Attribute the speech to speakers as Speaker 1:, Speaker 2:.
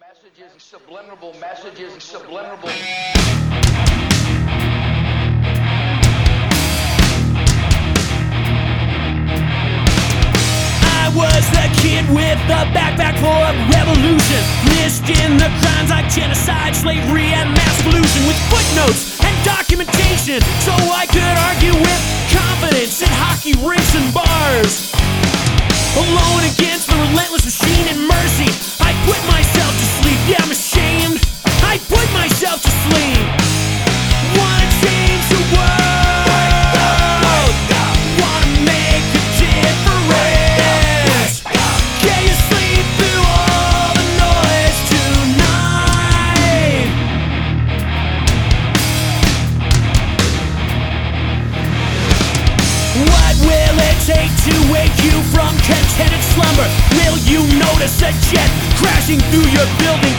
Speaker 1: messages, subliminal messages, subliminal.
Speaker 2: I was the kid with the backpack for a revolution. Missed in the crimes like genocide, slavery, and mass pollution with footnotes and documentation so I could argue with confidence in hockey rinks and bars. wait to wake you from contented slumber Will you notice a jet crashing through your building?